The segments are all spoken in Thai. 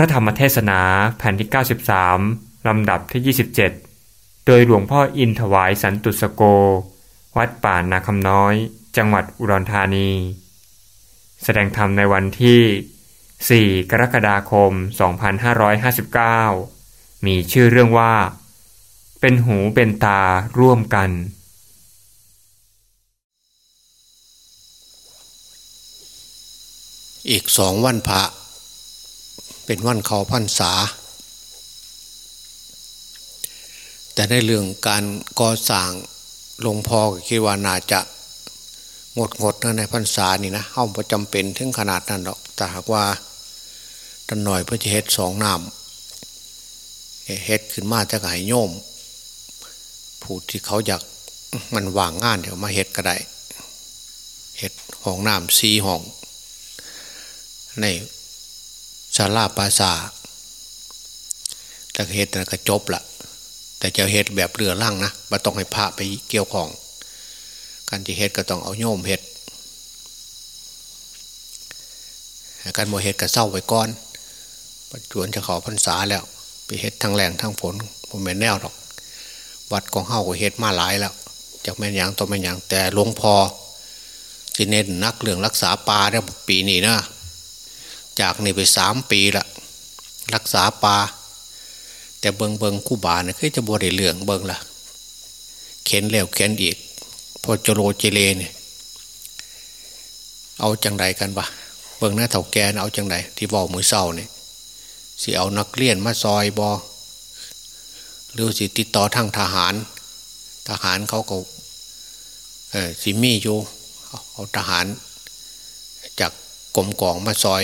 ระธรรมเทศนาแผ่นที่ 93 ลำดับที่ 27 โดยหลวงพ่ออินถวายสันตุสโก วัดป่านาคำน้อย จังหวัดอุดรธานี แสดงธรรมในวันที่ 4 กรกฎาคม 2559 มีชื่อเรื่องว่า เป็นหูเป็นตาร่วมกัน อีกสองวันพระ เป็นวันเขาพรรษา แต่ในเรื่องการก่อสร้างหลวงพ่อคิดว่าน่าจะงดงดนะในพรรษานี่นะเฮ้าประจำเป็นถึงขนาดนั้นหรอกแต่หากว่าตันหน่อยพื่อจเฮ็ดสองน้ำเฮ็ดขึ้นมาจะไห้โยม ผู้ที่เขาอยากมันว่างงานเดี๋ยวมาเฮ็ดก็ได้เฮ็ดห้องน้ำซีห้องใน ศาลาปราสาแต่เฮ็ดก็จบละแต่จะเฮ็ดแบบเรือล่างนะมาต้องให้พระไปเกี่ยวของการที่เฮ็ดก็ต้องเอาโยมเฮ็ดการโมเฮ็ดก็เศร้าไว้ก่อนปัจจุบันจะขอพรรษาแล้ว ไปเฮ็ดทั้งแรงทั้งผลผมไม่แน่หรอก วัดของเฮาก็เฮ็ดมาหลายแล้วจากแม่นยังตัวแม่นยังแต่หลวงพอจีเน้นนักเรื่องรักษาปลาเนี่ยปีนี้นะ จากนี่ไปสามปีละรักษาปลาแต่เบิงเบิงคู่บาเนี่ยคือจะบวได้เหลืองเบิงละเข็นแล้วเข็นอีก พอจโรเจเลเนี่ยเอาจังไดกันปะเบิงหน้าเถ่าแกนเอาจังไดที่บอกมือเศร้าเนี่ยสิเอานักเรียนมาซอยบอหรือสิติดต่อทางทหาร ทหารเขาก็เออสิมีอยู่เอาทหาร จากกรมกองมาซอย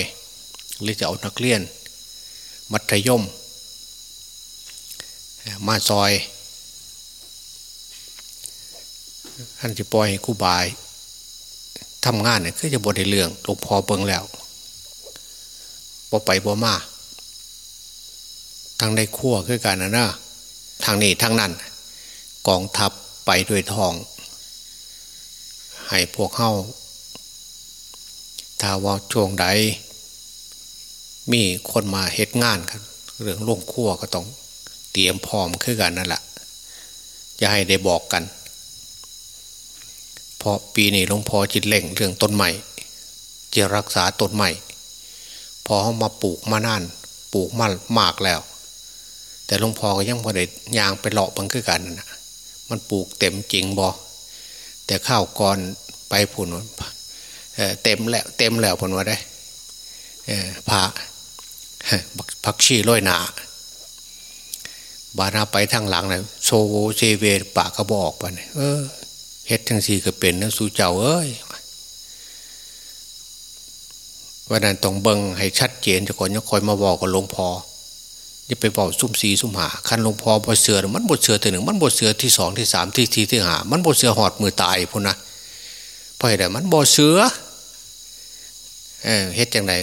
หรือจะเอานักเรียน มัธยม มาซอยท่านจะปล่อยให้คู่บายทำงานเนี่ยคือจะบดในเรื่องหลวงพ่อเบิงแล้วบ่ไปบ่มาทางในขั้วคือกันนะนะทางนี้ทางนั้นกองทัพไปด้วยทอง ให้พวกเข้าถ้าว่าช่วงใด มีคนมาเฮ็ดงานกันเรื่องล่วงขั้วก็ต้องเตรียมพร้อมคือกันนั่นแหละจะให้ได้บอกกัน เพราะปีนี้หลวงพ่อจิตเล่งเรื่องต้นใหม่จะรักษาต้นใหม่พอเขามาปลูกมานานปลูกมามากแล้ว แต่หลวงพ่อก็ยังพอได้ยางไปเลาะบังคือกันนะมันปลูกเต็มจริงบอแต่ข้าวก่อนไปผุนเต็มแล้วเต็มแล้วผลว่าได้พระ พักชีร้อยหนาบานาไปทางหลังนะโซโวเซเวปากก็บอกไปเนี่ยเออเฮ็ดทั้งสี่ก็เป็นนะสู่เจ้าเอ้ยวันนั้นต้องเบิงให้ชัดเจนจะก่อนจะคอยมาบอกกับหลวงพ่ออย่ไปบอกซุ่มสีซุ่มหาคันหลวงพ่อบทเสือมันบทเสือที่หนึ่งมันบทเสือที่สองที่สามที่สี่ที่หามันบทเสือหอดมือตายพุ่นนะเพราะอะไรมันบทเสือเออเฮ็ดอย่างไร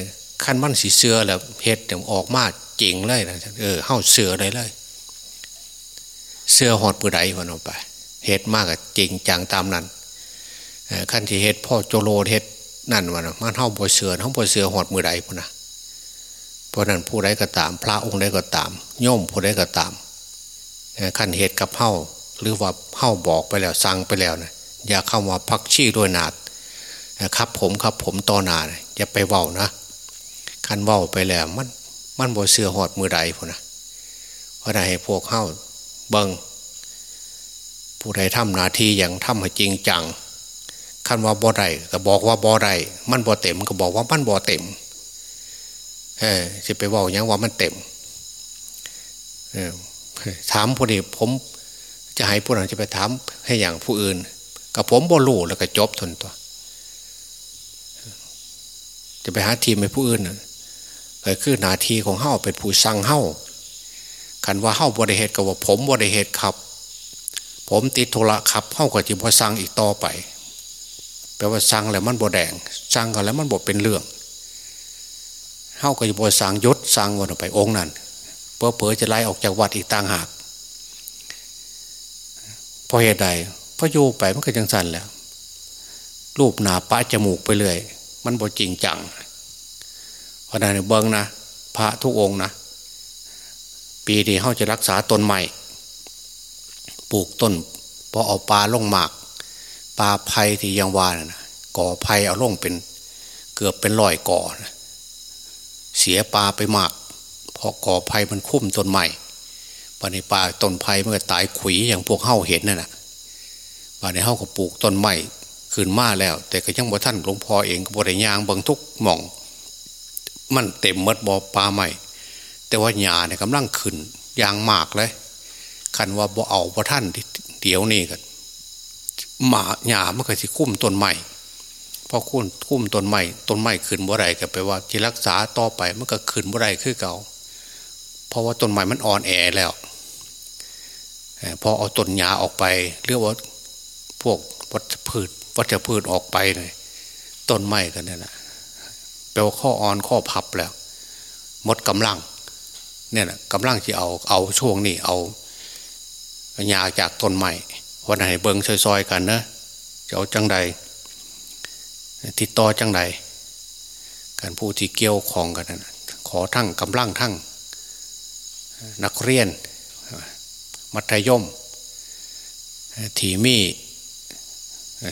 ขั้นมันสีเสือแล้วเฮ็ดอย่ออกมาจริงเลยนะเออเข้าเสือเลยเลย เสือหอดปือใดวันออกไปเฮ็ดมากกับจริงจังตามนั้นขั้นที่เฮ็ดพ่อโจโลเฮ็ดนั่นวันมันเข้าบทเสือเข้าบทเสือหอดมือใดพุ่นนะเพราะนั้นผู้ใดก็ตาม พระองค์ใดก็ตามโยมผู้ใดก็ตามขั้นเหตุกับเฮ้าหรือว่าเฮ้าบอกไปแล้วสั่งไปแล้วนะอย่าเข้ามาพักชี้ด้วยนาดครับผมครับผมต่อนาอย่าไปเว้านะ คันเว้าไปแล้วมันมันบ่เสือหอดมือใดพุ่นนะเพราะนั้นให้พวกเฮ้าเบิงผู้ใดทำนาทีอย่างทำให้จริงจังคันว่าบ่ได้ก็บอกว่าบ่ได้มันบ่เต็มก็บอกว่ามันบ่เต็มเออจะไปบอกยังว่ามันเต็มเออถามผู้นี้ผมจะให้ผู้นั้นจะไปถามให้อย่างผู้อื่นกับผมบ่รู้แล้วก็จบทนตัว จะไปหาทีมไปผู้อื่นเอ อคือนาทีของเฮ้าเป็นผู้สั่งเฮ้าคันว่าเฮ้าบริเหตุกับว่าผมบริเหตุครับ ผมติดโทรศัพท์เฮ้าก็จิบว่าสั่งอีกต่อไป แปลว่าสั่งแล้วมันบ่แดงสั่งกันแล้วมันบ่เป็นเรื่องเข้าก็จะบวสั่งยศสั่งวันออกไปองค์นั้นเพื่อเผยจะไล่ออกจากวัดอีกต่างหากเพราะเหตุใดพระโยไปมันก็จังสันแล้วรูปหนาปะจมูกไปเลย มันบ่จริงจัง ราะนั้นเบิ้งนะพระทุกองนะ ปีนี้เขาจะรักษาต้นใหม่ ปลูกต้นพอเอาปลาลงหมากปลาไผ่ที่ยังวานนะก่อไผ่เอาลงเป็นเกือบเป็นร้อยก่อนะเสียปลาไปมากพอก่อไผ่มันคุ้มต้นใหม่ปในปลาต้นไผ่มันก็ตายขุยอย่างพวกเฮ้าเห็นนั่นแหละป่าในเฮ้าก็ปลูกต้นใหม่ขึ้นมาแล้ว แต่ก็ยังบ่ท่านหลวงพ่อเองก็บริยางบางทุกหม่อง มันเต็มมดบ่อปลาใหม่ แต่ว่าหญ้าเนี่ยกำลังขึ้นยางมากเลยคันว่าบ่เอาบ่ท่านเดี๋ยวนี้กันหมาหญ้ามันก็สิคุ้มต้นใหม่พอคุ้มคุ้มต้นใหม่ต้นใหม่ขึ้นบ่ไรก็แปลว่าที่รักษาต่อไปมันก็ขึ้นบ่ไรคือเก่าเพราะว่าต้นใหม่มันอ่อนแอแล้วพอเอาต้นหญ้าออกไปเรียกว่าพวกวัชพืชวัชพืชออกไปเลยต้นไม้กันนี่ยนะ แปลว่าข้ออ่อนข้อพับแล้วหมดกำลัง เนี่ยนะกำลังที่เอาเอาช่วงนี้เอาหญ้าจากต้นไม้วันไหนเบิงซอยๆกันนะจะเอาจังใดติดต่อจังใดการผู้ที่เกี่ยวของกันนะขอทั้งกำลังทั้งนักเรียน มัธยมถีมี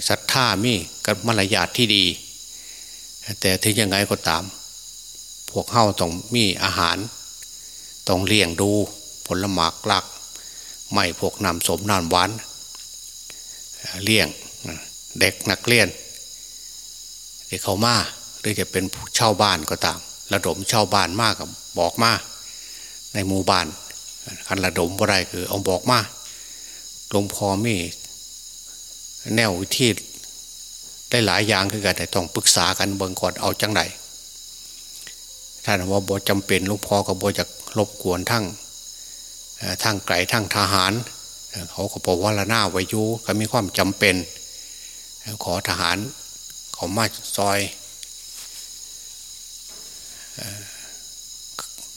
ศรัทธามีกับมารยาทที่ดี แต่ถึงยังไงก็ตาม พวกเข้าต้องมีอาหาร ต้องเลี้ยงดูผลหมากลัก ไม่พวกนำสมนานหวานเลี้ยงเด็กนักเรียนที่เขามาหรือจะเป็นเช่าบ้านก็ตาม ระดมเช่าบ้านมากกับบอกมาในหมู่บ้านคันระดมอะไรคือเอาบอกมาหลวงพ่อมีแนววิธีได้ หลายอย่างคือกันแต่ต้องปรึกษากันเบิ่งก่อนเอาจังไหนถ้านว่าบ่จำเป็นลูกพ่อกับบ่จะรบกวนทั้งทั้งไก่ทั้งทหาร เขาก็บอกว่าละหน้าไวยุก็มีความจำเป็น ขอทหารเขามาซอย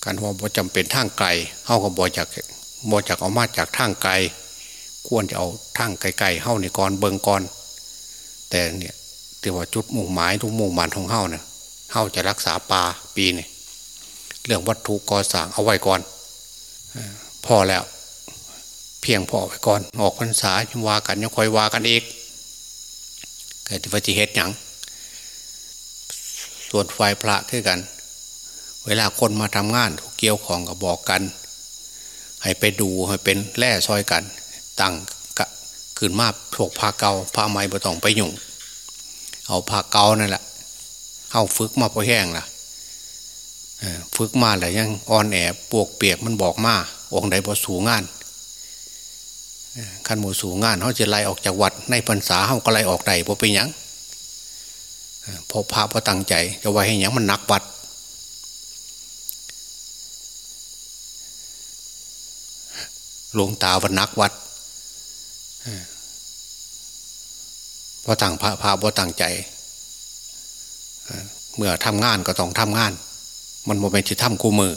การว่าบ่จำเป็นทางไกลเขาก็บ่จากบ่จากเอามาจากทางไกลควรจะเอาทั้งไกลๆเฮ้าในก่อนเบิงก่อนแต่เนี่ย แต่ว่าจุดมุ่งหมายทุกมุ่งหมายของเฮ้าเนี่ยเฮาจะรักษาป่าปีนี่เรื่องวัตถุก่อสร้างเอาไว้ก่อนพอแล้ว เพียงพอไว้ก่อน ออกพรรษายังว่ากันยังคอยว่ากันอีกเกิดวัจิเหตุหยังส่วนไฟพระคือกัน เวลาคนมาทำงานเกี่ยวของกับบอกกัน ให้ไปดูให้เป็นแร่ซอยกัน ตั้งขึ้นมาพวกผ้าเกาผ้าไหมบ่ต้องไปยุ่ง เอาผ้าเกานั่นแหละเข้าฝึกมาพอแห้งล่ะฝึกมาแหละยังอ่อนแอปวกเปียกมันบอกมาองค์ใดพอสูงงานขั้นหมูสูงงานเขาจะไล่ออกจากวัดในพรรษาเขาก็ไล่ออกใดพอไปยังพอพระพอตั้งใจจะไว้ให้ยังมันนักวัด หลวงตาวันนักวัด พอตั้งพระพระพอตั้งใจ เมื่อทำงานก็ต้องทำงาน มันโมเป็นที่ทำคู่มือ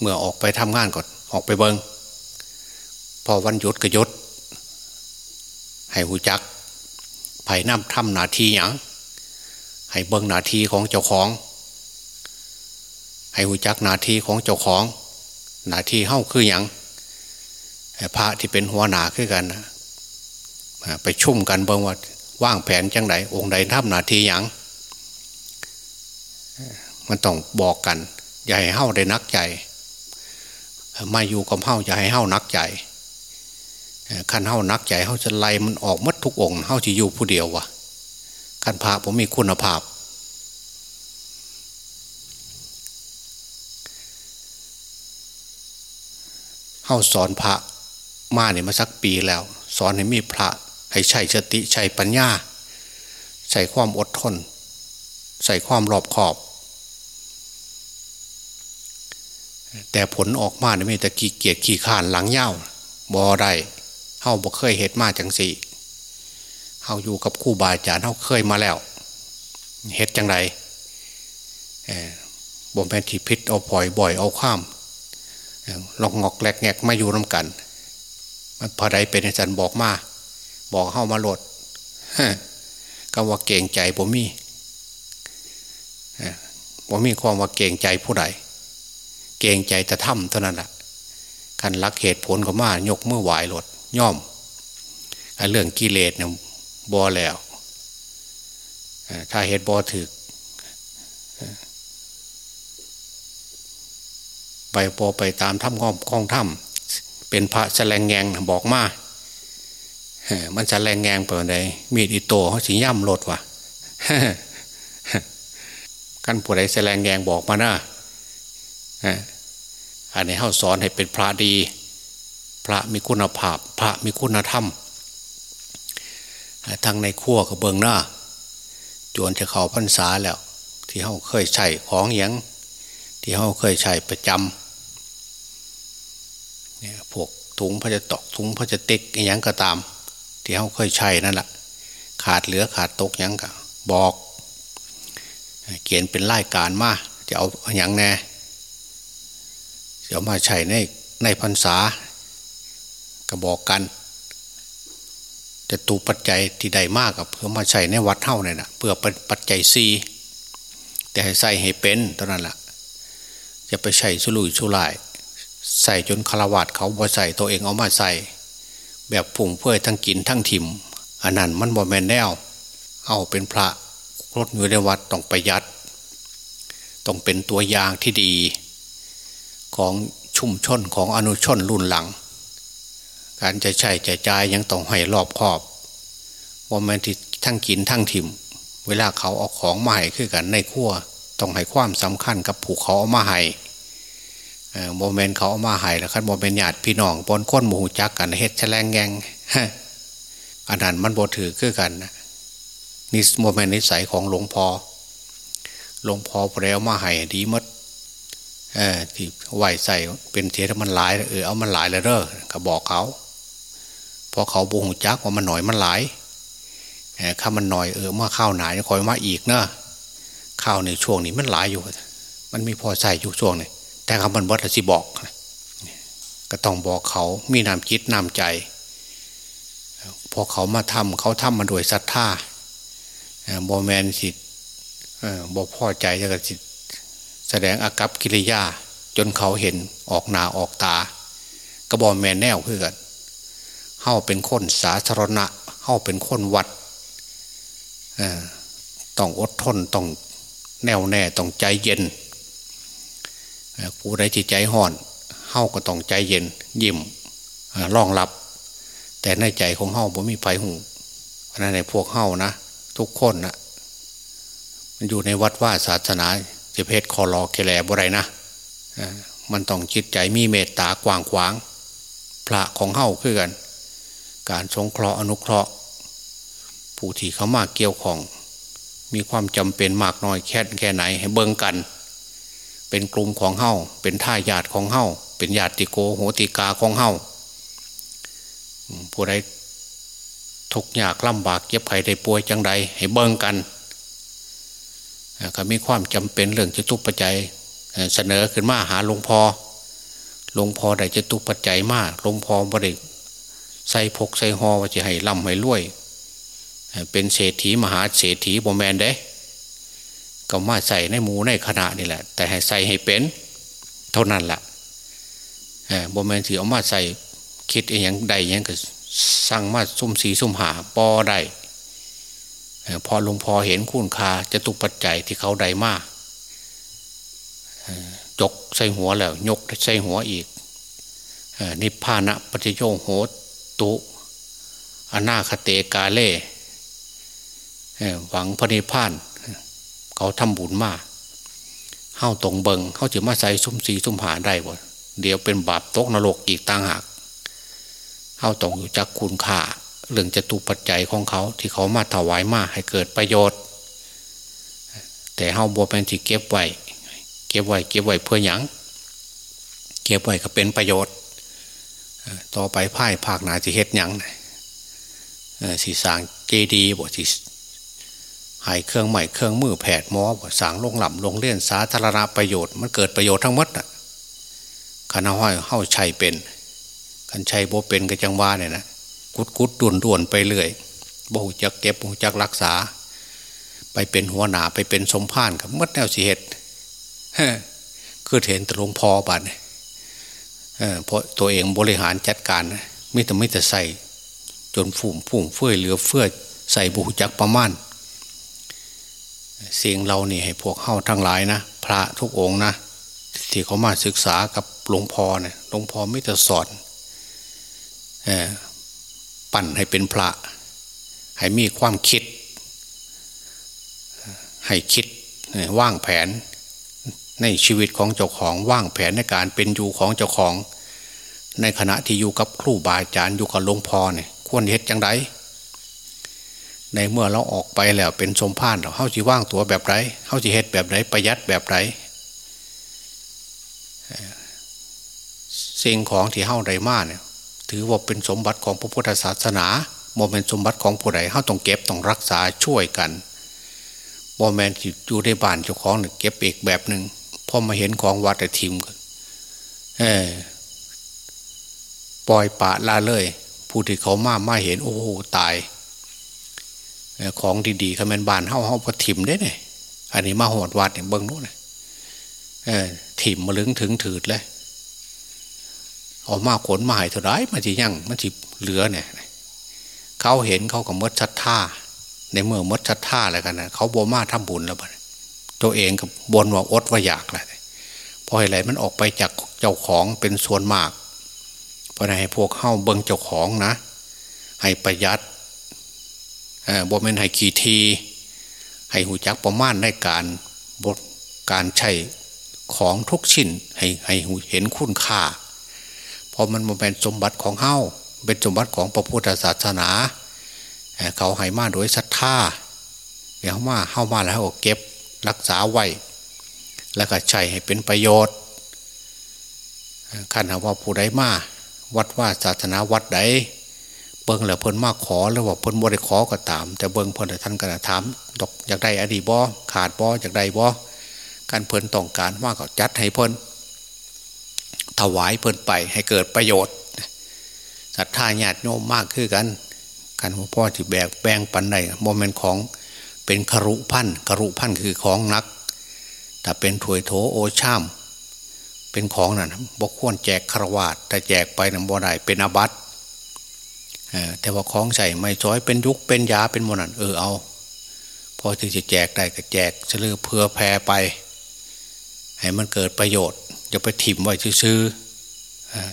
เมื่อออกไปทำงานก็ออกไปเบิงพอวันหยุดก็ยศให้หูจักไผ่น้ำทำนาทีอย่างให้เบิงนาทีของเจ้าของ ให้หูจักนาทีของเจ้าของ นาทีเฮ้าคืออย่างพระที่เป็นหัวหนาขึ้นกันนะ ไปชุ่มกันเบิ่งว่าว่างแผนจังไดองค์ใดทำนาทีอย่างมันต้องบอกกัน อย่าให้เฮ้าได้นักใจมาอยู่กับเฮ้าอย่าให้เฮ้านักใจขันเฮ้านักใจเฮ้าจะไล่มันออกมัดทุกองค์เฮ้าจะอยู่ผู้เดียววะขันพระผมมีคุณภาพ เฮ้าสอนพระมาเนี่ยมาสักปีแล้ว สอนให้มีพระ ให้ใช้สติใช้ปัญญา ใส่ความอดทน ใส่ความรอบขอบ แต่ผลออกมาเนี่ยไม่แต่ขี้เกียจขี้ข่านหลังเย้าบอได้เฮาบ่เคยเหตุมาจังสี่เฮาอยู่กับคู่บาอาจารย์เฮาเคยมาแล้วเหตุจังไรบ่มแพนที่พิษเอาปล่อยบ่อยเอาข้ามลองงอกแหลกแงกมาอยู่น้ากันพอใดเป็นอาจารย์บอกมา บอกเข้ามาโหลดก็ว่าเก่งใจผมมีบว่ามีความว่าเก่งใจผู้ใดเก่งใจแต่ถ้ำเท่านั้นแหละคันรักเหตุผลก็มายกเมื่อไหวหลดย่อมเรื่องกิเลสเนี่ยบอแล้วถ้าเหตุบอถึกไปปอไปตามถ้ำก้อมกองถ้ำเป็นพระแสลงแงงบอกมา มันจะแรงแงงเปิดไดมีดอิโตเขาสีย่ำรถว่ะกันผู้ใดแสลงแงงบอกมานะอันนี้เขาสอนให้เป็นพระดี พระมีคุณภาพ พระมีคุณธรรมทางในขั้วกับเบิงหน้าจวนจะเขาพรรษาแล้ว ที่เขาเคยใช้ของอย่างที่เขาเคยใช้ประจำเนี่ยพวกถุงพระจะตกถุงพระจะติกอย่างก็ตาม ที่เขาเคยใช้นั่นแหละขาดเหลือขาดตกย่างก็บอก เขียนเป็นรายการมาจะเอาอย่างแน่จะมาใช้ในในพรรษาก็บอกกันจะตูปัจจัยที่ใดมากกับเพื่อมาใช้ในวัดเท่าเนี่ยนะเพื่อปัจจัยซีแต่ให้ใส่ให้เป็นเท่านั้นแหละจะไปใช้สุลุยสุลาย ใส่จนคารวาดเขาบ่ใส่ตัวเองเอามาใส่ แบบผุ่งเพื่อทั้งกินทั้งถิ่มอันนั้นมันบ่แมนแนวเอาเป็นพระรถอยู่ในวัดต้องประหยัด ต้องเป็นตัวอย่างที่ดี ของชุมชนของอนุชนรุ่นหลัง การจะใช้จะจ่ายยังต้องให้รอบคอบว่ามันที่ทั้งกินทั้งถิ่มเวลาเขาเอาของมาให้คือกันในขั้วต้องให้ความสำคัญกับผูกเขาเอามาให้ โมเมนต์เขาเอามาให้แล้วครับโมเมนต์ญาติพี่น้องปนค้นหมูจักกันเฮ็ดแฉลงแงงอันนั้นมันบ่ถือคือกันนะนี่โมเมนต์นิสัยของหลวงพอ่อหลวงพ่อพอแล้วมาให้ดีมดเออที่ไหวใส่เป็นเทถ้ามันหลายเออเอามันหลายแล้วเด้อก็บอกเขาพอเขาบูหงจักว่ามันหน่อยมันหลายข้ามันหน่อยเออมาข้าวหนาคอยมาอีกเนะข้าวในช่วงนี้มันหลายอยู่ มันมีพอใส่อยู่ช่วงนี้ แต่คำมันวัดสิบอกก็ต้องบอกเขามีน้ำจิตน้ำใจพอเขามาทำเขาทำมาโดยศรัทธาบอแมนสิบอพ่อใจจะกสิแสดงอากับกิริยา จนเขาเห็นออกหนาออกตาก็บอแมนแนวเพื่อนเฮ้าเป็นคนสาธารณะเฮ้าเป็นคนวัดต้องอดทนต้องแน่วแน่ต้องใจเย็น ผู้ใดจิตใจห่อนเฮ้าก็ต้องใจเย็นยิ้มรองรับ แต่ในใจของเฮ้าผมมีไฟหูเพราะนั้นในพวกเฮ้านะ ทุกคนนะมันอยู่ในวัดว่าศาสนาจะเพศคอรอเคแลบ่ไรนะมันต้องจิตใจมีเมตตากว้างขวาง พระของเฮ้าคือกัน การสงเคราะห์อนุเคราะห์ ผู้ที่เขามาเกี่ยวของ มีความจำเป็นมากน้อยแค่แค่ไหนให้เบิ่งกัน เป็นกลุ่มของเฮาเป็นท่าญาติของเฮาเป็นญาติโกโหติกาของเฮาผู้ใดทุกยากลำบากเก็บไข่ได้ป่วยจังใดให้เบิ่งกันก็มีความจำเป็นเรื่องจะตุปัจจัยเสนอขึ้นมาหาหลวงพอ่อหลวงพ่อได้จะตุปัจจัยมากหลวงพ่อบริใส่พกใส่หอว่าจะให้ล่ำให้รวย เป็นเศรษฐีมหาเศรษฐีบอแมนเด้ ก็มาใส่ในหมูในขณะนี่แหละ แต่ให้ใส่ให้เป็น เท่านั้นแหละบอแมนถือเอามาใส่คิดอย่างใดอย่างก็สั่งมาซุ่มสีซุ่มหาปอได้พอหลวงพ่อเห็นคุณค่าจะตุปัจจัยที่เขาได้มากจกใส่หัวแล้ว ยกใส่หัวอีกนิพพานะปัจโยโหตุอนาคเตกาเล่หวังพระนิพพาน เขาทำบุญมากเข้าตรงเบิงเขาจะมาใส่ซุ้มสีซุ้มหาได้บ่เดี๋ยวเป็นบาปตกนรกอีกต่างหากเข้าตรงอยู่จักคุณค่าเรื่องจตุปัจจัยของเขาที่เขามาถวายมาให้เกิดประโยชน์ แต่เฮาบัวเป็นที่เก็บไว้เก็บไว้เก็บไว้เพื่อหยังเก็บไว้ก็เป็นประโยชน์ ต่อไปพ่ายภาคนาจะเฮ็ดหยังสีสางเจดีบ่สี หายเครื่องใหม่เครื่องมือแผดมอสางลงหล่ำลงเล่นสาธารณประโยชน์ มันเกิดประโยชน์ทั้งหมดอะคณะห้อยเข้าชัยเป็นคันชัยโบเป็นก็จังว่าเนี่ยนะกุดกุดด่วนด่วนไปเรื่อยบ่หูจักเก็บบ่หูจักรักษา ไปเป็นหัวหนาไปเป็นสมภานกับมัดแนวสีเหตุคือเห็นต่หลงพอบัดเพราะตัวเองบริหารจัดการไม่แต่ไม่แต่ใส่จนฝุ่มฝุ่มเฟื่อยเหลือเฟื่อใส่บุจักประมาณ สียงเรานี่ให้พวกเข้าทั้งหลายนะพระทุกองนะที่เขามาศึกษากับหลวงพ่อเนี่ยหลวงพ่อไม่แต่สอนปั่นให้เป็นพระ ให้มีความคิด ให้คิดว่างแผนในชีวิตของเจ้าของว่างแผนในการเป็นอยู่ของเจ้าของ ในขณะที่อยู่กับครูบาอาจารย์อยู่กับหลวงพ่อเนี่ยควรเหตุจังได ในเมื่อเราออกไปแล้วเป็นสมภารเราเข้าจะว่างตัวแบบไรเข้าจะเหตุแบบไรประหยัดแบบไรสิ่งของที่เข้าไรมาเนี่ยถือว่าเป็นสมบัติของพระพุทธศาสนาโมเป็นสมบัติของผู้ใดเข้าต้องเก็บต้องรักษาช่วยกันโมเมนต์อยู่ในบ้านเจ้าของเนี่ยเก็บเอกแบบหนึ่งพอมาเห็นของวัดแต่ทิมกันปล่อยปะละเลย ผู้ที่เขามามาเห็นโอ้โหตาย ของดีๆคำเป็นบานเฮาเฮาพอถิ่มได้เนี่ยอันนี้มาหอดวัดเนี่ยเบิ้งโน้นถิ่มมาลึงถึงถืดเลยเอามาขนมาให้เท่าไรมันจะยั่งมันจะเหลือเนี่ยเขาเห็นเขากับมดชัดท่าในเมื่อมดชัดท่าอะไรกันนะเขาโบมาทำบุญแล้วบ้ตัวเองกับบนว่าอดว่าอยากอะไรพออะไรมันออกไปจากเจ้าของเป็นส่วนมาก เพราะนั้นให้พวกเข้าเบิ้งเจ้าของนะ ให้ประหยัด บ่เป็นให้ขีที ให้หูจักประมาณในการบทการใช้ของทุกชิ้นให้ให้เห็นคุณค่า เพราะมันเป็นสมบัติของเฮ้าเป็นสมบัติของพระพุทธศาสนา เขาให้มาโดยศรัทธาเดี๋ยวมาเข้ามาแล้วเก็บรักษาไว้ แล้วก็ใช้ให้เป็นประโยชน์ขันหาว่าผู้ใดมาวัดว่าศาสนาวัดใด บิ้งแล้วเพิ่นมากขอแล้วว่าเพิ่นบ่ได้ขอก็ตาม แต่เบิ้งเพิ่นท่านก็ถามดอกอยากได้อดีบ่ขาดบ่อยากได้บ่การเพิ่นต้องการว่าก็จัดให้เพิ่นถวายเพิ่นไปให้เกิดประโยชน์ศรัทธาญาติโยมมากขึ้นกันการหัวพ่อที่แบกแบงปันใดโมเมนต์ของเป็นคารุพันคารุพันคือของนัก แต่เป็นถวยโถโอชามเป็นของนั่นบกควรแจกคารวาสแต่แจกไปนำบ่ได้เป็นอบัต แต่ว่าของใส่ไม่จ้อยเป็นยุกเป็นยาเป็นมนันเออเอา พอที่จะแจกได้ก็แจกเฉลือเพื่อแพร่ไป ให้มันเกิดประโยชน์จะไปถิ่มไว้ซื้อ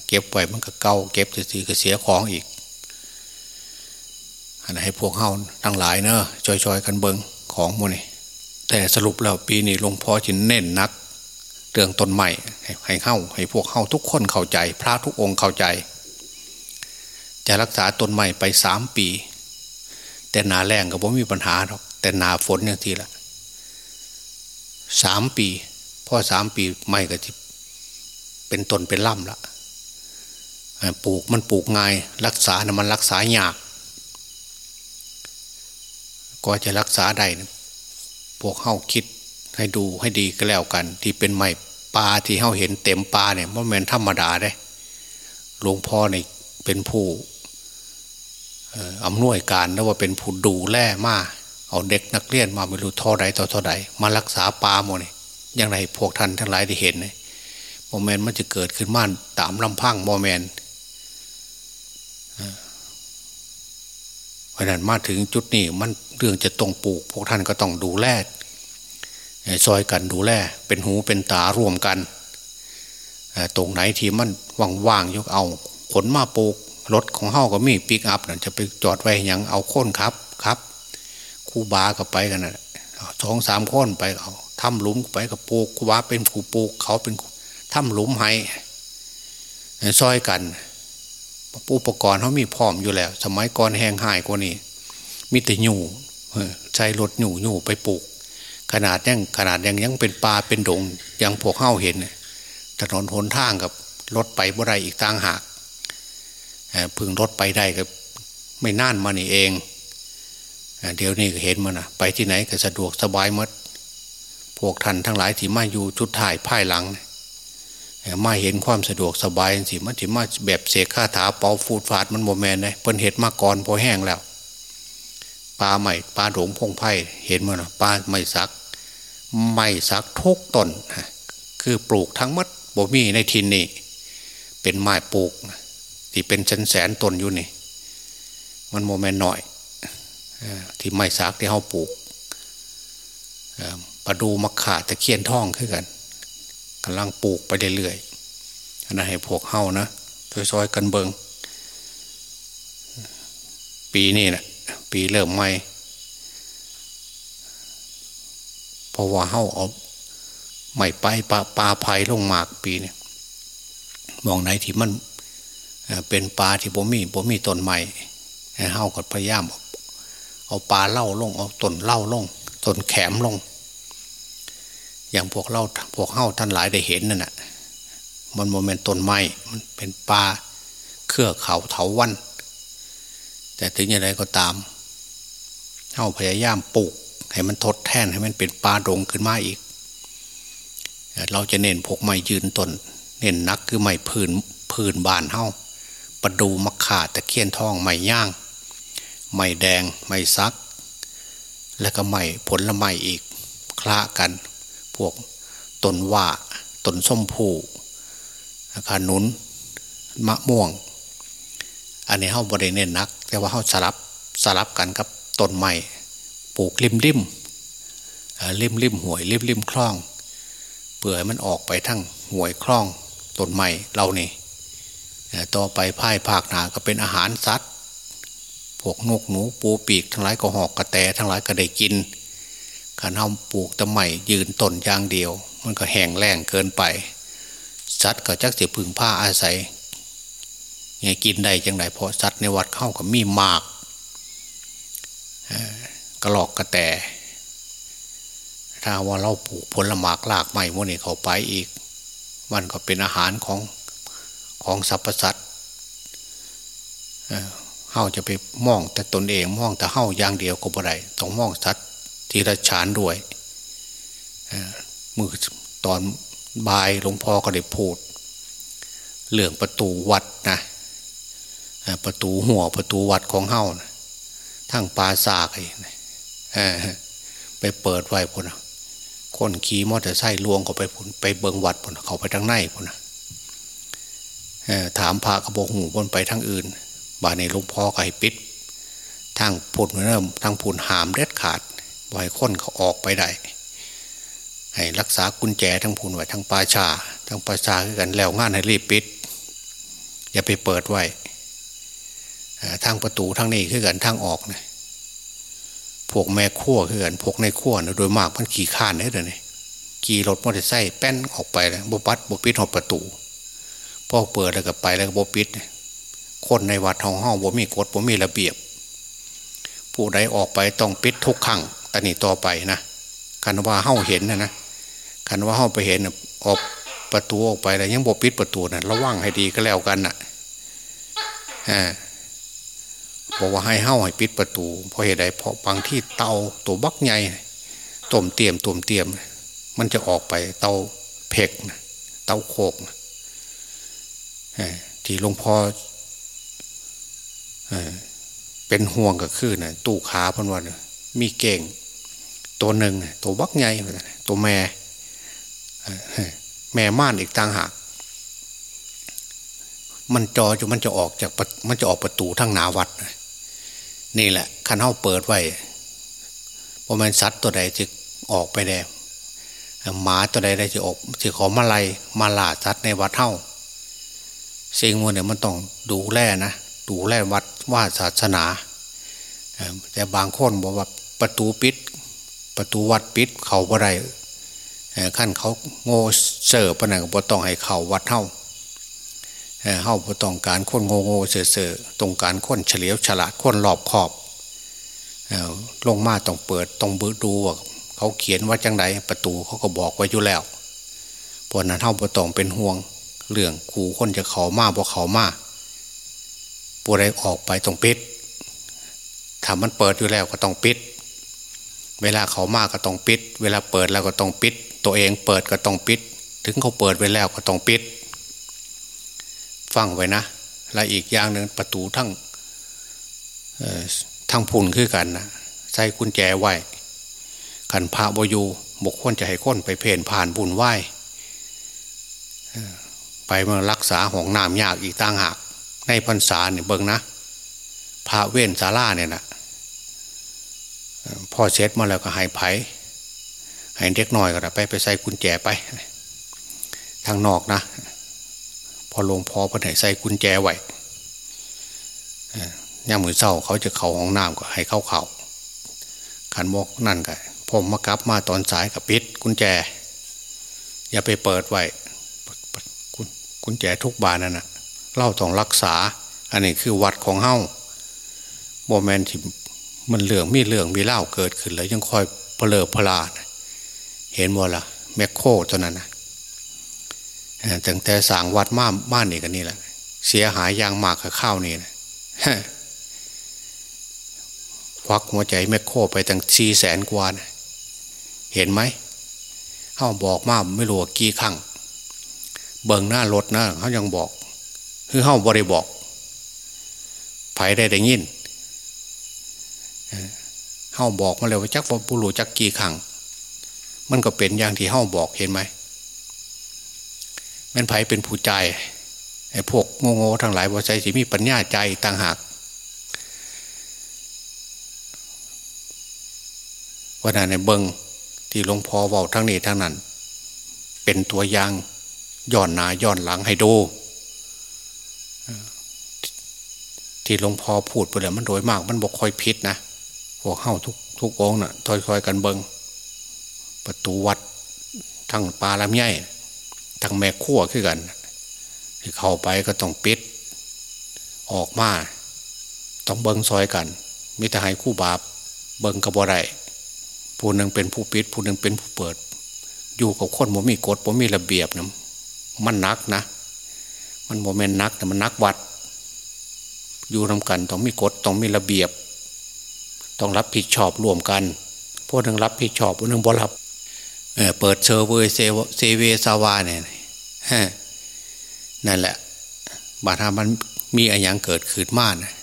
เก็บไว้มันก็เก่าเก็บซื้อก็เสียของอีกอันให้พวกเฮาทั้งหลายเนอะจอยๆกันเบิงของมูนี่แต่สรุปแล้วปีนี้หลวงพ่อจินเน้นนัก เรื่องต้นใหม่ให้เข้าให้พวกเข้าทุกคนเข้าใจ พระทุกองค์เข้าใจ จะรักษาต้นไม้ไปสามปี แต่นาแรงก็บ่มีปัญหาหรอกแต่นาฝนอย่างทีละสามปีพอสามปีไม้ก็จะเป็นต้นเป็นล่ำละปลูกมันปลูกง่ายรักษานะมันรักษายากก็จะรักษาได้พวกเข้าคิดให้ดูให้ดีก็แล้วกัน ที่เป็นไม้ปลาที่เข้าเห็นเต็มปลาเนี่ยมันเป็นธรรมดาได้หลวงพ่อเนี่ยเป็นผู้ อำนวยการแล้วว่าเป็นผู้ดูแลมาเอาเด็กนักเรียนมาไม่รู้ท่อใดต่อท่อใดมารักษาปลาโมนี่อย่างไรพวกท่านทั้งหลายได้เห็นเนี่ยโมเมนต์มันจะเกิดขึ้นมาตามลำพังโมเมนต์เพราะนั้นมาถึงจุดนี้มันเรื่องจะต้องปลูก พวกท่านก็ต้องดูแลซอยกันดูแลเป็นหูเป็นตาร่วมกันตรงไหนที่มันว่างๆยกเอาขนมาปลูก รถของเฮาก็มีปิกอัพนั่นจะไปจอดไว้ยังเอาค่นครับครับคู่บาก็ไปกันนะสองสามคนไปเอาทำหลุมไปกับปลูกคู่บาเป็นคู่ปลูกเขาเป็นทำหลุมให้ซอยกันอุปกรณ์เขามีพร้อมอยู่แล้ว สมัยก่อนแห้งหายกว่านี้มีแต่หนูใช้รถหนูหนูไปปลูก ขนาดยังขนาดยังยังเป็นปลาเป็นดงยังพวกเข้าเห็น ถนนหนทางกับรถไปบ่ไรอีกต่างหาก พึ่งรถไปได้ก็ไม่น่านมานี่เอง เดี๋ยวนี้ก็เห็นมันนะไปที่ไหนก็สะดวกสบายมด พวกท่านทั้งหลายที่มาอยู่ชุดถ่ายพ่ายหลังมาเห็นความสะดวกสบายสิมันที่มาแบบเสกข้าถาเป่าฟูดฟาดมันโมแมนเลยเพิ่นเห็ดมาก่อนพอแห้งแล้วปลาใหม่ปลาหลงพงไพ่เห็นมันนะปลาไม่ซัก ไม่ซักทุกต้นคือปลูกทั้งมัดบ่มีในทินนี่เป็นไม้ปลูก ที่เป็นแสนแสนต้นอยู่นี่ มันโมเมนหน่อยที่ไม้สักที่เขาปลูกประดูมะขาตะเคียนท่องขึ้นกันกำลังปลูกไปเรื่อยๆอันนั้นให้พวกเฮานะซอยๆกันเบิงปีนี้นะปีเริ่มใหม่เพราะว่าเฮาเอาไม่ไปปลาปลาภัยลงหมากปีนี้มองไหนที่มัน เป็นปลาที่บ่มีบ่มีต้นใหม่เฮาก็พยายามเอาปลาเล่าลงเอาต้นเล่าลงต้นแขมลง อย่างพวกเราพวกเฮาท่านหลายได้เห็นนั่นแหะมันโมเมนต์ต้นไม้มันเป็นปลาเครือเขาเถาวัน แต่ถึงอย่างไรก็ตามเฮาพยายามปลูกให้มันทดแทนให้มันเป็นปลาดงขึ้นมาอีก เราจะเน้นพวกไม้ยืนต้น เน้นนักคือไม้พื้นพื้นบานเฮา ประดูมะขาตะเคียนทองไม้ย่าง ไม้แดงไม้ซัก แล้วก็ไม้ผลละไม้อีกคละกัน พวกต้นว่าต้นส้มผูขานุนมะม่วง อันนี้เขาบริเน้นนัก แต่ว่าเขาสลับสลับกันกับต้นไม้ปลูกริมริมริมริมห่วยริมริมคลองเปื่อมันออกไปทั้งห่วยคลองต้นไม้เรานี่ ต่อไปพ่ายภาคหนาก็เป็นอาหารสัตว์ พวกนกหนูปูปีก ทั้งหลายก็หอกกระแตทั้งหลายก็ได้กินการทำปลูกตะไม้ยืนต้นยางเดียว มันก็แห้งแล้งเกินไปสัตว์ก็จักเสียพึ่งผ้าอาศัยเนี่ยกินได้จังไรเพราะสัตว์ในวัดเข้ากับมีมากกระหลอกกระแตถ้าว่าเราปลูกผลหมากลากไม้พวกนี้เข้าไปอีก มันก็เป็นอาหารของ ของสรรพสัตว์เฮาจะไปมองแต่ตนเองมองแต่เฮาอย่างเดียวก็บ่ได้ต้องมองสัตว์ทีละฉานด้วยมือตอนบายหลวงพ่อก็ได้พูดเรื่องประตูวัดนะประตูหัวประตูวัดของเฮานะทั้งปลาซากไปเปิดไว้พุ่นคนขี่มอเตอร์ไซค์ลวงเขาไปพุ่นไปเบิงวัดพุ่นเขาไปทางในพุ่น ถามพระกระบอกหูบนไปทางอื่น บาในหลวงพ่อก็ให้ปิดทางพุ่นเริ่มทางพุ่นหามเด็ดขาดบ่อยคนเขาออกไปได้ให้รักษากุญแจทั้งพุ่นไว้ทั้งปาชาทั้งปาชาคือกันแล้วงานให้รีบปิด อย่าไปเปิดไว้ทางประตูทางนี้คือกันทางออกนะพวกแม่ขั้วคือกันพวกในขั้วนะโดยมากมันขี่ข้านได้เลยนี่ขี่รถมอเตอร์ไซค์แป้นออกไปเลยบปัดบปิดหอประตู พอเปิดแล้วก็ไปแล้วก็บปิด คนในวัดห้องห้องบ่มีกฎบ่มีระเบียบ ผู้ใดออกไปต้องปิดทุกครั้งแต่นี่ต่อไปนะคันว่าเฮ้าเห็นนะนะคันว่าเฮ้าไปเห็นออกประตูออกไปแล้วยังบปิดประตูนะ่ะระวังให้ดีก็แล้วกันนะ่ะบอกว่าให้เฮ้าให้ปิดประตูเพราะเหตุใดเพราะบางที่เตาตัวบักใหญ่ต้มเตียมต้มเตียม มันจะออกไปเตาเพกนะเตาโคกนะ ที่หลวงพ่อเป็นห่วงก็คือนะตู้ขาพันวันมีเก่ง ตัวหนึ่งตัวบักใหญ่ตัวแม่แม่ม่านอีกต่างหาก มันจอจะมันจะออกจากมันจะออกประตูทั้งนาวัด นี่แหละคันเท้าเปิดไว้ประมาณสัตว์ตัวใดจะออกไปแดงหมาตัวใดได้จะออกจะขอมาลายมาลาสัตว์ในวัดเท่า สิ่งวันเนี่ยมันต้องดูแลนะดูแลวัดว่าศาสนา แต่บางคนบอกว่าประตูปิด ประตูวัดปิดเขาบ่ได้ขั้นเขาโง่เสิร์ฟปนังบ่ต้องให้เขาวัดเท่าเฮาบ่ต้องการคนโง่โง่เสื่อตรงการคนเฉลียวฉลาดคนรอบขอบลงมาต้องเปิดต้องบื้ดูว่าเขาเขียนว่าจังไดประตูเขาก็บอกไว้อยู่แล้วเพราะนั้นเท่าบ่ต้องเป็นห่วง เรื่องขู่คนจะเขามาบ่เขามาผู้ใดออกไปต้องปิดถ้ามันเปิดอยู่แล้วก็ต้องปิด เวลาเขามาก็ต้องปิด เวลาเปิดแล้วก็ต้องปิด ตัวเองเปิดก็ต้องปิด ถึงเขาเปิดไว้แล้วก็ต้องปิด ฟังไว้นะ และอีกอย่างหนึ่งประตูทั้งทั้งพุ่นคือกันนะใส่กุญแจไว้ขันพระบอยูบุคคลจะให้ค้นไปเพนผ่านบุญไหว้ ไปมารักษาห้องน้ำยากอีกต่างหาก ในพรรษาเนี่ยเบิ่งนะพระเว้นสาราเนี่ยนะพ่อเช็ดมาแล้วก็หายไผ่ให้เด็กน้อยก็ไปไปใส่กุญแจไปทางนอกนะ พอลงพอพอไหนใส่กุญแจไว้ย่างมือเศร้าเขาจะเข่าห้องน้ำก็ให้เข้าเข่าขันบอกนั่นก็ผมมากลับมาตอนสายกับปิดกุญแจ อย่าไปเปิดไว้ กุญแจทุกบานนั่นนะเล่าต้องรักษา อันนี้คือวัดของเฮ้าโมเมนที่มันเหลืองมีเหลืองมีเล่าเกิดขึ้น แล้วยังคอยเพลอพลาดเห็นบ่ละแมคโครตัวนั้นนะตั้งแต่สางวัดม่าบ้านนี่กันนี่แหละ เสียหายยางหมากกับข้าวนี่นะควักหัวใจแมคโครไปตั้งสี่แสนกว่านะเห็นไหมเขาบอกมาไม่รู้กี่ครั้ง เบิ่งหน้ารถนะเขายังบอกคือเขาบริบอกไผได้ได้ยินเฮาบอกมาเลยว่าจักปุรุจักกี่ขังมันก็เป็นอย่างที่เฮาบอกเห็นไหมแม่นไผเป็นผู้ใจไอ้พวกโง่ๆทั้งหลายว่าใจสิมีปัญญาใจต่างหากวันนั้นในเบิงที่หลวงพ่อบอกทั้งนี้ทั้งนั้น เป็นตัวอย่าง ย้อนหน้าย้อนหลังให้ดูที่หลวงพ่อพูดไปแล้วมันโดยมาก มันบอกคอยพิษนะพวกเข้าทุกทุกองนะ่ะถอยๆกันเบิงประตูวัดทั้งปลาลำไยทั้งแม่ขั้วขึ้นกันที่เข้าไปก็ต้องปิด ออกมา ต้องเบิงซอยกันมิตรให้คู่บาป เบิงกระบอไรผู้หนึ่งเป็นผู้ปิด ผู้หนึ่งเป็นผู้เปิด อยู่กับคนบ่มีกฎบ่มีระเบียบนะ มันนักนะ มันโมเมนนักแต่มันนักวัด อยู่นำกันต้องมีกฎต้องมีระเบียบ ต้องรับผิดชอบร่วมกันพวกนึงรับผิดชอบพวกนึงบ่รับเเปิดเซอร์เวอร์เซเวซาวาเนี่ยนั่นแหละ บาทามันมีอะไรอย่างเกิดขึ้นมากนะ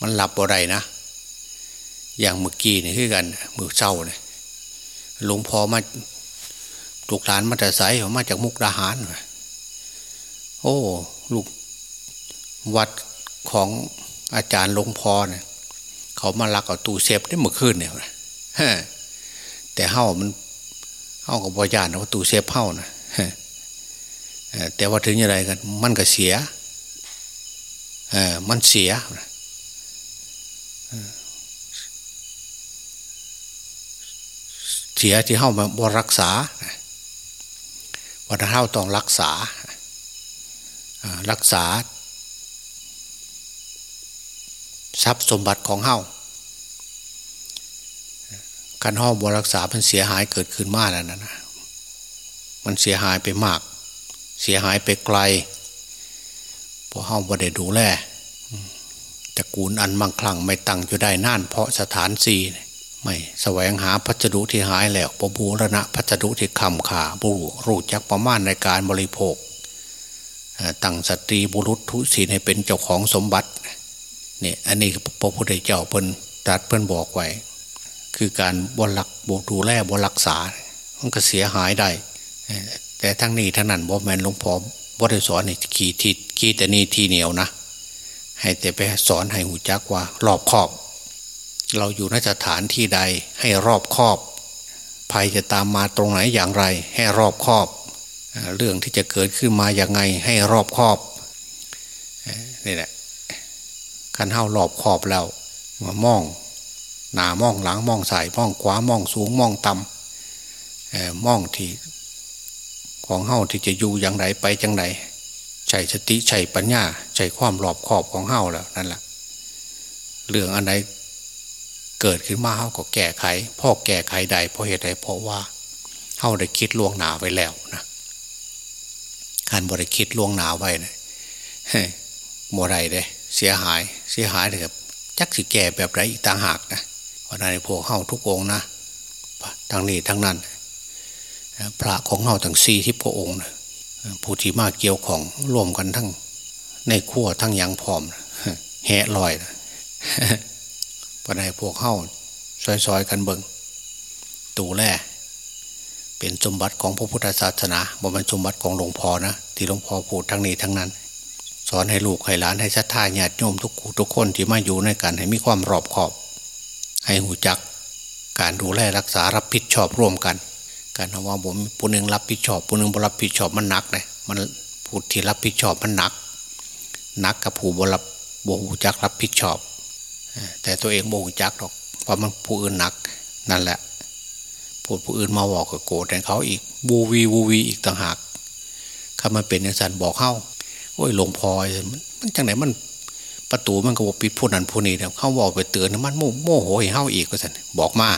มันหลับอะไรนะอย่างเมื่อกี้นี่คือกันมือเช้าเนี่ยหลวงพ่อมา ลูกหลานมาแต่สายมาจากมุกดาหาร โอ้ ลูกวัดของอาจารย์หลวงพ่อเนี่ยเขามาลักเอาตู้เซฟได้เมื่อคืนเนี่ยแต่เฮ้ามันเฮ้ากับบอยานว่าตู้เซฟเฮ้านะแต่ว่าถึงยังไงกัน มันก็เสียมันเสียเสียที่เฮ้ามาบรักษา วันเฮ้าต้องรักษารักษา ทรัพย์สมบัติของเฮาการห้องบรักษามันเสียหายเกิดขึ้นมากแล้วนะมันเสียหายไปมาก เสียหายไปไกลเพราะห้องบ่ได้ดูแลตระกูลอันมั่งคลั่งไม่ตั้งอยู่ได้น่านเพราะสถานสี ไม่แสวงหาพัสดุที่หายแล้วปบูรณะพัสดุที่คำขาบูรู้จักประมาณในการบริโภคตั้งสตรีบุรุษทุศีให้เป็นเจ้าของสมบัติเนี่ยอันนี้พระพุทธเจ้าเพิ่นตรัสเพิ่นบอกไว้ คือการบวลักบดูแลบวรักษา มันก็เสียหายได้ แต่ทั้งนี้ทั้งนั้นบ่แมนหลวงพ่อบริสอนนี่ขี่ทีขี่แต่นี่ทีเหนียวนะ ให้แต่ไปสอนให้หูจักว่ารอบคอบ เราอยู่นสถานที่ใดให้รอบครอบ ภัยจะตามมาตรงไหนอย่างไร ให้รอบครอบ เรื่องที่จะเกิดขึ้นมาอย่างไงให้รอบครอบนี่แหละขันเท้ารอบขอบแล้วมามอง หนามองหลังมองใส่มองขวามองสูงมองต่ำมองที่ของเฮ้าที่จะอยู่อย่างไรไปจังไรใช้สติใช้ปัญญาใช้ความรอบขอบของเฮ้าแล้วนั่นแหละเรื่องอันไหน เกิดขึ้นมาเฮาก็แก้ไขพ่อแก้ไขใดเพราะเหตุใดเพราะว่าเฮ้าได้คิดล่วงหนาไว้แล้วนะการบริคิดล่วงหนาไว้นะโมไรเด้เสียหายเสียหายเลยครับจักสิแก่แบบไรต่างหากนะวันนั้นพวกเข้าทุกองนะทั้งนี้ทั้งนั้นพระของเข้าทั้งสี่ที่พระองค์ผู้ที่มาเกี่ยวของร่วมกันทั้งในขั้วทั้งยังพร้อมแห่ลอย วันนั้นพวกเข้าซอยๆกันเบิงตูแร่เป็นสมบัติของพระพุทธศาสนาบ่เป็นสมบัติของหลวงพ่อนะที่หลวงพ่อพูดทั้งนี้ทั้งนั้น สอนให้ลูกให้หลานให้ศรัทธาญาติโยมทุกทุกคนที่มาอยู่ในกันให้มีความรอบขอบ ให้หูจัก การดูแลรักษารับผิดชอบร่วมกัน การว่าผมผู้หนึ่งรับผิดชอบผู้หนึ่งบ่รับผิดชอบมันหนักเลยมันผู้ที่รับผิดชอบมันหนักหนักกับผู้บ่รับบ่หูจักรับผิดชอบ แต่ตัวเองบ่หูจักหรอกเพราะมันผู้อื่นหนักนั่นแหละผู้ผู้อื่นมาบอกก็โกรธแต่เขาอีกบูวีบูวีอีกต่างหากข้ามันเป็นอย่างสันบอกเข้าโอ้ยหลวงพ่อมันมันจังไหนมันประตูมันก็บอกปิดผู้นั้นผู้นี้เนี่ยเขาบอกไปเตือนมันโมโมโหให้เข้าอีกก็สันบอกมา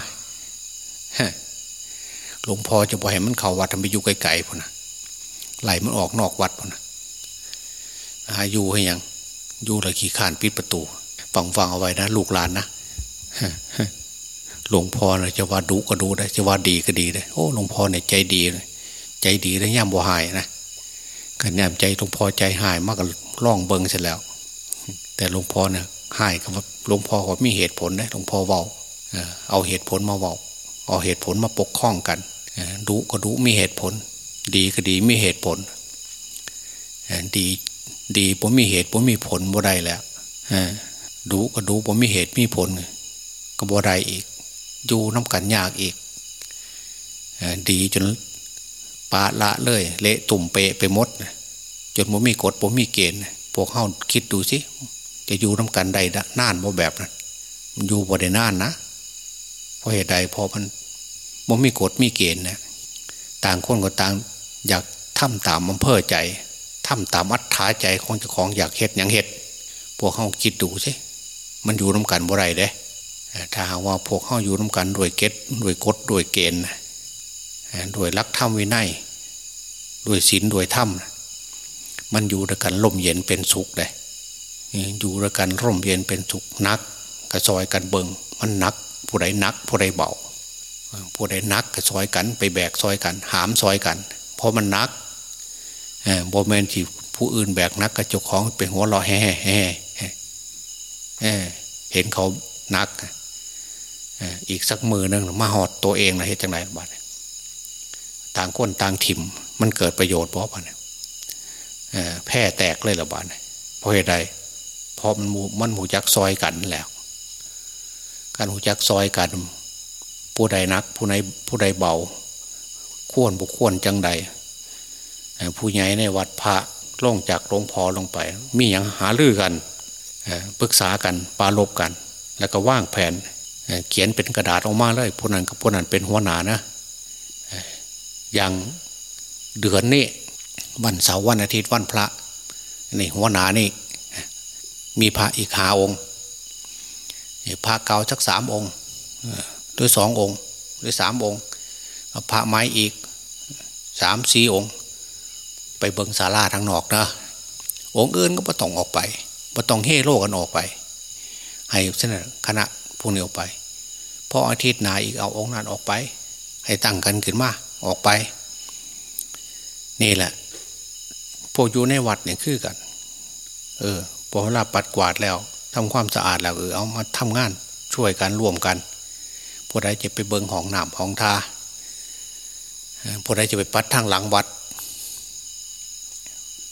หลวงพ่อจะบอกให้มันเข้าวัดทำไปอยู่ไกลๆพุ่นนะไหลมันออกนอกวัดพุ่นนะอายู่ให้ยังอยู่ละขี่ขานปิดประตู ฟังฟังเอาไว้นะ ลูกหลานนะหลวงพ่อเนี่ยจะว่าดุก็ดูได้จะว่าดีก็ดีได้โอ้หลวงพ่อเนี่ยใจดีเลยใจดีแล้วย่ำบ่หายนะกันย่ำใจหลวงพ่อใจหายมากกล่องเบิงเสร็จแล้ว แต่หลวงพ่อเนี่ยหายก็ว่าหลวงพ่อก็มีเหตุผลนะหลวงพ่อเบาเอาเหตุผลมาเบาเอาเหตุผลมาปกคล้องกันดุก็ดุมีเหตุผล ดีก็ดีมีเหตุผลดีดีผมมีเหตุผมมีผลบ่ได้แล้ว ดูก็ดูผมมีเหตุมีผลก็บ่ได้อีก อยู่น้ำกันยากอีก ดีจนปาละเลย เละตุ่มเปะไปหมด จนผมมีกฎผมมีเกณฑ์พวกเข้าคิดดูสิจะอยู่น้ำกันใดน่านบ่แบบนั้นอยู่บ่ได้น่านนะเพราะเหตุใดพอมันผมมีกฎมีเกณฑ์นะต่างคนก็ต่างอยากทำตามอำเภอใจทำตามอัตถาใจของเจ้าของอยากเห็ดอย่างเห็ดพวกเขาคิดดูสิ มันอยู่น้ำกันบ่ไรเด้ถ้าหากว่าพวกเข้าอยู่น้ากันด้วยเกตด้วยกฎด้วยเกณฑ์ด้วยรักธรรมวินัยด้วยศีลด้วยธรรมมันอยู่ด้วยกันร่มเย็นเป็นสุขเลยอยู่ด้วยกันร่มเย็นเป็นสุขนักกระซอยกันเบิงมันนัก ผู้ใดนัก ผู้ใดเบาผู้ใดนักกระซอยกันไปแบกซอยกัน หามซอยกัน เพราะมันนักโบแมนที่ผู้อื่นแบกนักกระจกของเป็นหัวเราะแห่แห่ เห็นเขานักอีกสักมือนึงมาหอดตัวเองนะเห็นจังไรบ้านต่างคนต่างถิ่ม มันเกิดประโยชน์เพราะบ้านแพร่แตกเลยละบ้านเพราะเหตุใดเพราะมันมันหูจักซอยกันแล้ว การหูจักซอยกัน ผู้ใดนัก ผู้ใดผู้ใดเบาควรบุควรจังใดผู้ใหญ่ในวัดพระล่งจากหลวงพ่อลงไป มีอย่างหาลือกัน ปรึกษากันปาลบกัน แล้วก็ว่างแผนเขียนเป็นกระดาษออกมาเลยผู้นั้นกับผู้นั้นเป็นหัวหน้านะอย่างเดือนนี้วันเสาร์วันอาทิตย์วันพระนี่หัวหน้านี่มีพระอีกหาองค์พระเก่าสักสามองค์หรือสององค์หรือสามองค์พระไม้อีกสามสี่องค์ ไปเบิงศาลาทางนอกนะองค์อื่นก็ไม่ต้องออกไป ไม่ต้องเฮ่โลกันออกไป ให้เสนอคณะพวกนี้ออกไปพออาทิตย์หนาอีกเอาองค์นั้นออกไป ให้ตั้งกันขึ้นมาออกไป นี่แหละ พวกอยู่ในวัดเนี่ยคือกัน เออพอเวลาปัดกวาดแล้วทำความสะอาดแล้วเออเอามาทำงานช่วยกันร่วมกันผู้ใดจะไปเบิงหองหน้ำห้องทาผู้ใดจะไปปัดทางหลังวัด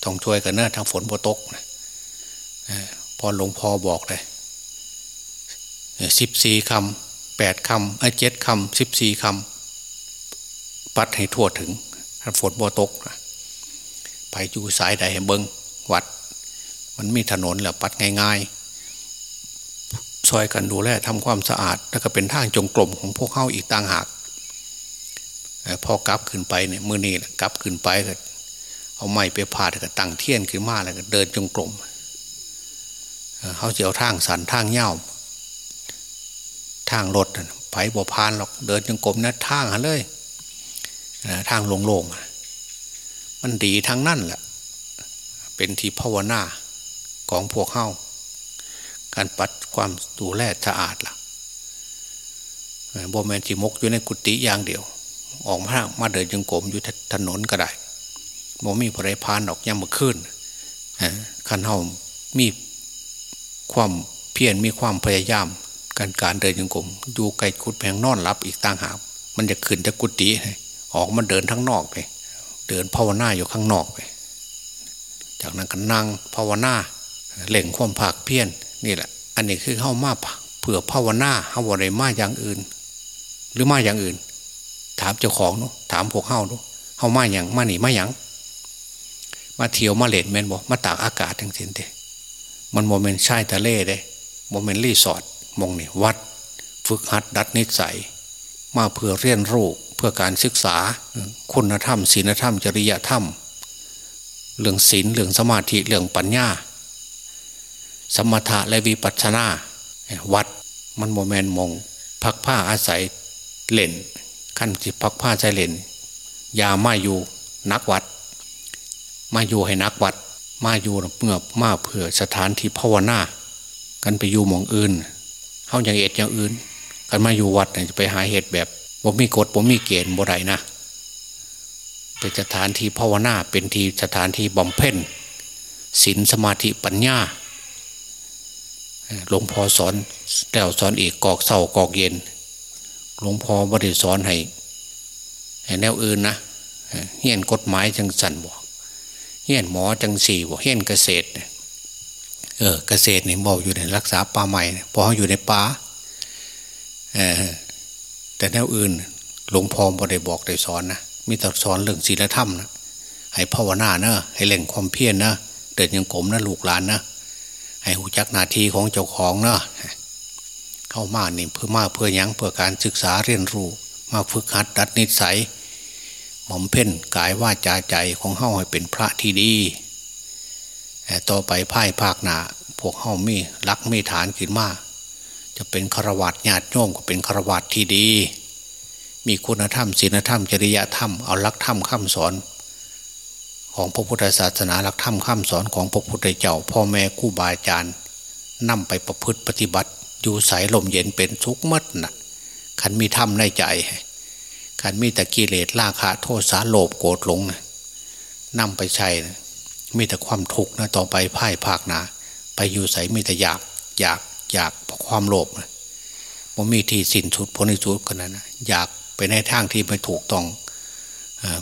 ต้องช่วยกันเนอะทางฝนโบตกนะ พอหลวงพ่อบอกเลยสิบสี่คำแปดคำไอ้เจ็ดคำสิบสี่คำปัดให้ทั่วถึงฝนโบตกไปอยู่สายใดให้เบิงวัด มันมีถนนแหละปัดง่ายๆซอยกันดูแลทำความสะอาด แล้วก็เป็นทางจงกรมของพวกเข้าอีกต่างหากพอกลับขึ้นไปเนี่ยมือนี้กลับขึ้นไปก็เอาไม้ไปพาดก็ตั้งเทียนขึ้นมาแล้วก็เดินจงกรมเเขาจะเอาทางสันทางเง่าทางรถไผ่บ่พานหรอกเดินจงกรมนะทางเลยทางโล่งๆมันดีทั้งนั่นแหละเป็นที่ภาวนาของพวกเข้าการปัดความดูแลสะอาดล่ะบ่แมนจิมกอยู่ในกุฏิอย่างเดียว ออกมามาเดินจงกรมอยู่ถนนก็ได้บ่มีผู้ใดพานออกย่ำมาขึ้นขันเฮามี ความเพียรมีความพยายาม การการเดินยังกลมดูไก่กุดแพงนอนรับอีกต่างหากมันจะขึ้นจะกุฏิออกมาเดินทั้งนอกไป เดินภาวนาอยู่ข้างนอกไป จากนั้นก็นั่งภาวนาเล่งความภาคเพี้ยนนี่แหละ อันนี้คือเข้ามาเผื่อภาวนาเข้าอะไรมาอย่างอื่น หรือมาอย่างอื่น ถามเจ้าของเนุถามพวกเข้านุเข้ามาอย่างมาหนีมาอย่างมาเที่ยวมาเล่นแม่นบ่มาตากอากาศทั้งสิ้นเด มันบ่แม่นชายทะเลเด้บ่แม่นรีสอร์ทหม่องนี่วัด ฝึกหัดดัดนิสัย มาเพื่อเรียนรู้เพื่อการศึกษาคุณธรรมศีลธรรม จริยธรรม เรื่องศีลเรื่องสมาธิเรื่องปัญญา สมถะและวิปัสสนา วัดมันบ่แม่นหม่องพักพาอาศัยเล่นขั้นที่พักพาใจเล่นยาไมาอยู่นักวัด มาอยู่ให้นักวัด มาอยู่เมื่อมาเผื่อสถานที่ภาวนา กันไปอยู่มองอื่นเขาอย่างเอ็ดอย่างอื่น กันมาอยู่วัดเนี่ยจะไปหาเหตุแบบบ่มีกฎบ่มีเกณฑ์บ่ไดนะเป็นสถานที่ภาวนาเป็นที่สถานที่บำเพ็ญศีลสมาธิปัญญาหลวงพ่อสอนแล้วสอนอีกกอกเศร้ากอกเย็น หลวงพ่อบริสอนให้แนวอื่นนะเฮียนกฎหมายจังสันบอก เฮี้ยนหมอจังสี่บอกเฮี้ยนเกษตร เออเกษตรเนี่ยบอกอยู่ในรักษาป่าใหม่พอเขาอยู่ในป่าเออแต่แนวอื่นหลวงพ่อบ่ได้บอกได้สอนนะมีแต่สอนเรื่องศีลธรรมนะให้ภาวนาเนะให้เล่งความเพียรนะเดินยังกลมนะลูกหลานนะให้หูจักนาทีของเจ้าของเนะเข้ามานี่เพื่อมาเพื่อยังเพื่อการศึกษาเรียนรู้ มาฝึกหัดดัดนิสัย หม่อมเพ่นกายว่าจาใจของเฮาให้เป็นพระที่ดีต่อไปพ่ายภาคหนาพวกเฮามีรักมีฐานขึ้นมาจะเป็นคารวะญาติโยมก็เป็นคารวะที่ดี มีคุณธรรมศีลธรรมจริยธรรมเอาลักธรรมคำสอน ของพระพุทธศาสนาลักธรรมคำสอนของพระพุทธเจ้า พ่อแม่คู่บาอาจารย์นำไปประพฤติปฏิบัติ อยู่สายลมเย็นเป็นทุกข์มัดนะ่ะขันมีธรรมในใจ ขันมีแต่กิเลสราคะโทษสาโลภโกรธหลงนะนำไปใช้นะมีแต่ความทุกข์นะต่อไปพ่ายภาคนาไปอยู่ใสมีแต่อยากอยากอยากเพราะความโลภนะมันมีที่สิ้นสุดพ้นในสุดกันนะอยากไปในทางที่ไม่ถูกต้อง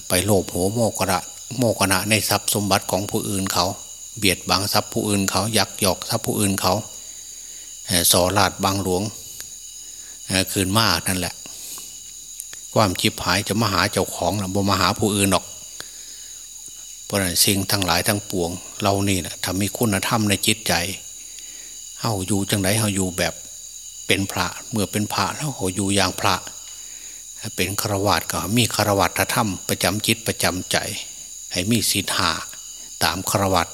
ไปโลภโหโมกระโมกระในทรัพย์สมบัติของผู้อื่นเขา เบียดบังทรัพย์ผู้อื่นเขายักยอกทรัพย์ผู้อื่นเขาสอลาดบางหลวงคืนมากนั่นแหละ ความชิบหายจะมาหาเจ้าของหรือบ่มาหาผู้อื่นหรอก เพราะนั้นสิ่งทั้งหลายทั้งปวง เรานี่นะทำมีคุณธรรมในจิตใจเฮาอยู่จังไรเฮาอยู่แบบเป็นพระเมื่อเป็นพระแล้วเฮาอยู่อย่างพระเป็นฆราวาสก็มีฆราวาสธรรมประจำจิตประจำใจ ให้มีศีลหาตามฆราวาส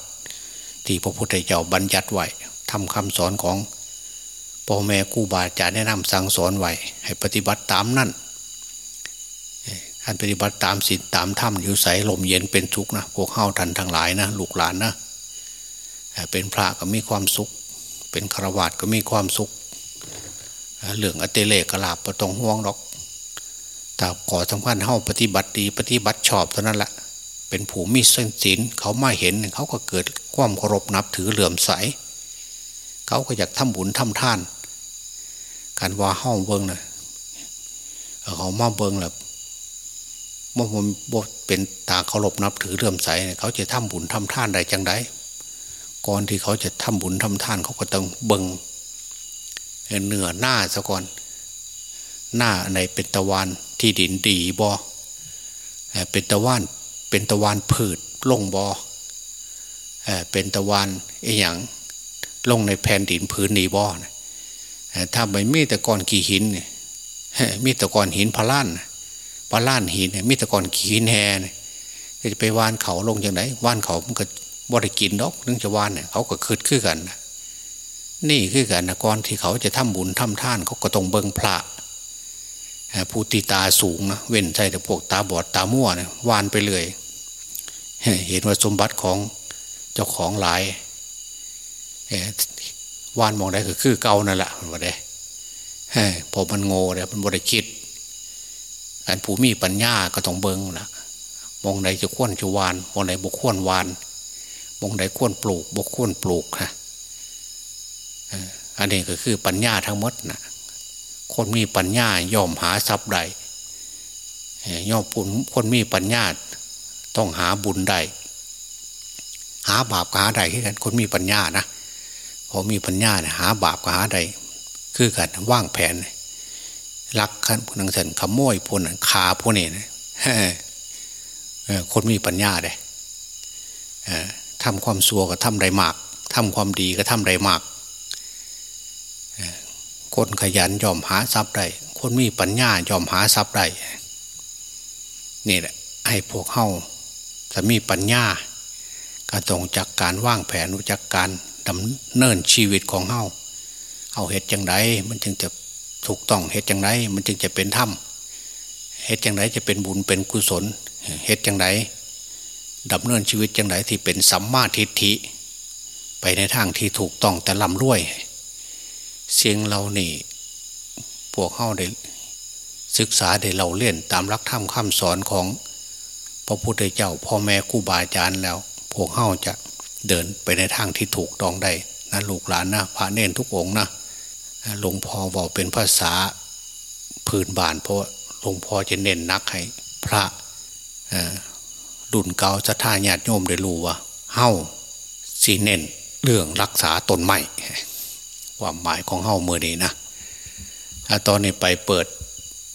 ที่พระพุทธเจ้าบัญญัติไว้ทำคำสอนของพ่อแม่ครูบาอาจารย์แนะนำสั่งสอนไว้ให้ปฏิบัติตามนั่น การปฏิบัติตามศีลตามธรรมอยู่ใสลมเย็นเป็นทุกนะพวกเข้าทันทั้งหลายนะลูกหลานนะเป็นพระก็มีความสุข เป็นฆราวาสก็มีความสุขเหลืองอเตเลกลาบประตองห่วงหรอกแต่ขอสำคัญเข้าปฏิบัติดีปฏิบัติชอบเท่านั้นแหละเป็นผู้มีเส้นศีลเขาไม่เห็นเขาก็เกิดความเคารพนับถือเหลื่อมใส เขาก็อยากทำบุญทำท่าน การว่าห้องเบิงนะเขามาเบิงแหละ เมื่อมันบเป็นตาเคารพนับถือเรื่มใสเขาจะทำบุญทำท่านได้จังไดก่อนที่เขาจะทำบุญทำท่านเขาก็ต้องเบิงเหนือหน้าซะก่อน หน้าในเป็นตะวันที่ดินดีบอเป็นตะวันเป็นตะวันผืดลงบอเป็นตะวันไอ้อย่างลงในแผ่นดินพื้นนีบอถ้าไม่มีแต่ก้อนกี่หินมีแต่ก้อนหินพลาน พลานหินมีแต่ก้อนขีนแฮจะไปวานเขาลงอย่างไรวานเขามันก็บ่ได้กินดอกนึงจะวานเนี่ยเขาก็คืดขึ้นกัน นี่คือกันนะก่อนที่เขาจะทำบุญทำท่านเขาก็ต้องเบิงพระผู้ตีตาสูงนะเว้นใจแต่พวกตาบอดตามั่วเนี่ยวานไปเลยเห็นว่าสมบัติของเจ้าของหลายวานมองได้ก็คือเก่านั่นแหละมันบ่ได้พอมันโง่เนี่ยมันบ่ได้คิด การผู้มีปัญญาก็ต้องเบิ้งนะมองไหนจะขวนจะวานมองไหนบกขวนวานมองไหนขวนปลูกบกขวนปลูกนะอันนี้ก็คือปัญญาทั้งหมดนะคนมีปัญญาย่อมหาทรัพย์ใดย่อปุนคนมีปัญญาต้องหาบุญได้หาบาปก็หาได้คือกันคนมีปัญญานะพอมีปัญญาเนี่ยหาบาปก็หาได้คือกันว่างแผน ลักขันพนังสันขโมยพวกนั้นขาพวกนี้นะคนมีปัญญาได้ทำความสัวก็ทำได้มากทำความดีก็ทำได้มากคนขยันยอมหาทรัพย์ได้คนมีปัญญายอมหาทรัพย์ได้นี่แหละให้พวกเข้าจะมีปัญญาก็ต้องจากการว่างแผนจากการดำเนินชีวิตของเฮาเอาเหตุจังไดมันจึงจะ ถูกต้องเหตุจังไดมันจึงจะเป็นธรรมเหตุจังไดจะเป็นบุญเป็นกุศลเหตุจังไรดดำเนินชีวิตจังไดที่เป็นสัมมาทิฏฐิ ไปในทางที่ถูกต้องแต่ลำรวย เสียงเรานี่พวกเข้าได้ศึกษาได้เราเล่นตามรักธรรมคำสอนของพระพุทธเจ้าพ่อแม่ครูบาอาจารย์แล้ว พวกเข้าจะเดินไปในทางที่ถูกต้องได้นะลูกหลานนะพระเนนทุกองนะ หลวงพ่อบอกเป็นภาษาพื้นบาน เพราะหลวงพ่อจะเน้นนักให้พระดุนเกาจะท่าญาติโยมได้รู้ว่าเฮ้าสีเน้นเรื่องรักษาตนไม่ความหมายของเฮ้าเมื่อนี้นะตอนนี้ไปเปิด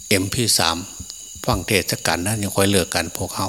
เอ็มพีสามฟังเทศกันนะยังค่อยเลือกกันพวกเขา